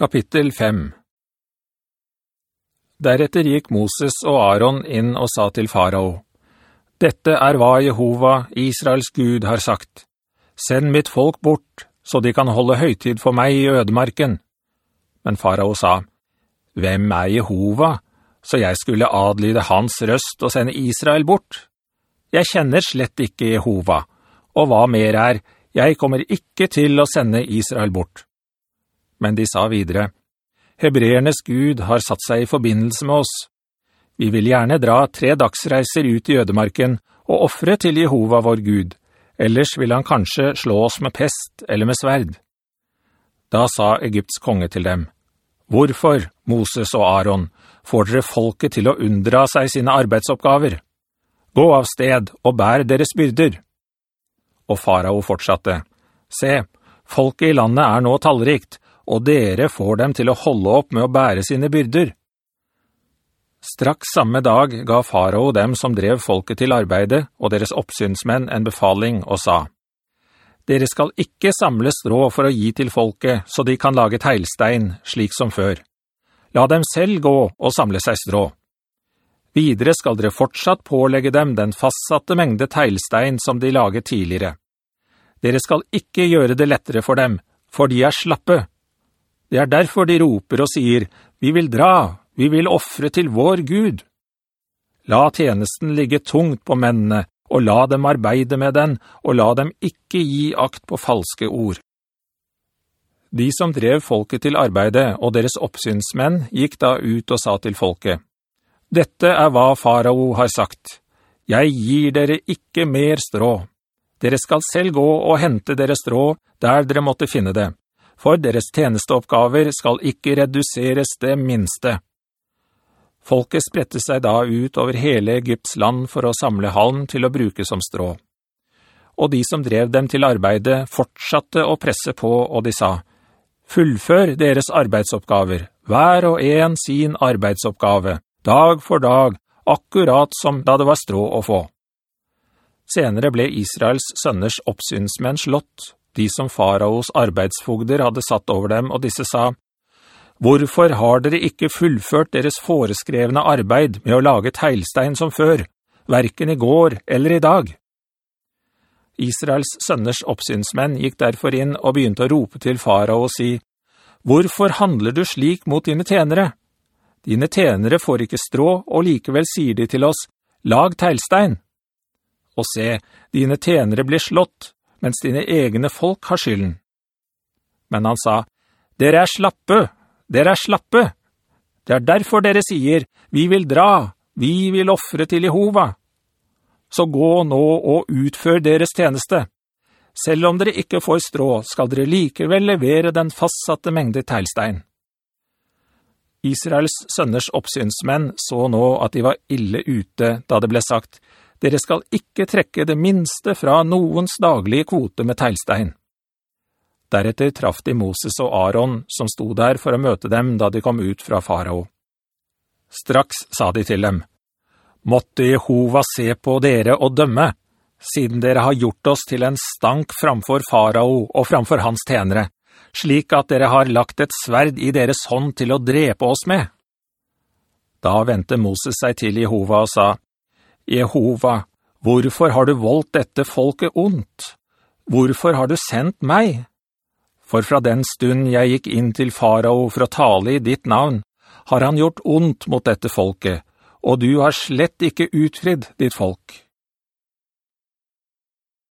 Kapittel 5 Deretter gikk Moses og Aaron inn og sa til farao, «Dette er hva Jehova, Israels Gud, har sagt. Send mitt folk bort, så de kan holde høytid for meg i ødemarken.» Men farao sa, «Hvem er Jehova, så jeg skulle adlyde hans røst og sende Israel bort? Jeg kjenner slett ikke Jehova, og hva mer er, jeg kommer ikke til å sende Israel bort.» Men de sa videre, Hebreernes Gud har satt seg i forbindelse med oss. Vi vil gjerne dra tre dagsreiser ut i ødemarken og offre til Jehova vår Gud, ellers vil han kanskje slå oss med pest eller med sverd. Da sa Egypts konge til dem, «Hvorfor, Moses og Aaron, får dere folket til å undra seg sine arbeidsoppgaver? Gå av sted og bær deres byrder.» Og farao fortsatte, «Se, folket i landet er nå tallrikt, og dere får dem til å holde opp med å bære sine byrder. Straks samme dag ga farao dem som drev folket til arbeidet og deres oppsynsmenn en befaling og sa, «Dere skal ikke samle strå for å gi til folket, så de kan lage teilstein, slik som før. La dem selv gå og samle seg strå. Videre skal dere fortsatt pålegge dem den fastsatte mengde teilstein som de laget tidligere. Dere skal ikke gjøre det lettere for dem, for de er slappe, det er derfor de roper og sier, «Vi vil dra, vi vil offre til vår Gud». La tjenesten ligge tungt på mennene, og la dem arbeide med den, og la dem ikke gi akt på falske ord. De som drev folket til arbeidet, og deres oppsynsmenn, gikk da ut og sa til folket, «Dette er hva farao har sagt. Jeg gir dere ikke mer strå. Dere skal selv gå og hente dere strå der dere måtte finne det for deres tjenesteoppgaver skal ikke reduseres det minste. Folket spredte seg da ut over hele Egypts land for å samle halm til å bruke som strå. Og de som drev dem til arbeidet fortsatte å presse på, og de sa, «Fullfør deres arbeidsoppgaver, hver og en sin arbeidsoppgave, dag for dag, akkurat som da det var strå å få.» Senere ble Israels sønners oppsynsmenn slått, de som faraos arbeidsfogder hadde satt over dem, og disse sa, «Hvorfor har dere ikke fullført deres foreskrevne arbeid med å lage teilstein som før, hverken i går eller i dag?» Israels sønners oppsynsmenn gikk derfor inn og begynte å rope til farao og si, «Hvorfor handler du slik mot dine tenere? Dine tenere får ikke strå, og likevel sier de til oss, «Lag teilstein!» Og se, dine tenere blir slått, mens dine egne folk har skylden. Men han sa, «Dere er slappe, dere er slappe. Det er derfor dere sier, vi vil dra, vi vil offre til Jehova. Så gå nå og utfør deres tjeneste. Selv om dere ikke får strå, skal dere likevel levere den fastsatte mengde teilstein.» Israels sønners oppsynsmenn så nå at de var ille ute da det ble sagt, dere skal ikke trekke det minste fra noens daglige kvote med teglstein. Deretter traff de Moses og Aaron, som sto der for å møte dem da de kom ut fra farao. Straks sa de til dem, «Måtte Jehova se på dere og dømme, siden dere har gjort oss til en stank framfor farao og framfor hans tenere, slik at dere har lagt et sverd i deres hånd til å drepe oss med.» Da ventet Moses seg til Jehova og sa, Jehova, hvorfor har du voldt dette folket ondt? Hvorfor har du sendt meg? For fra den stund jeg gikk inn til farao for å tale i ditt navn, har han gjort ondt mot dette folket, og du har slett ikke utfridd ditt folk.»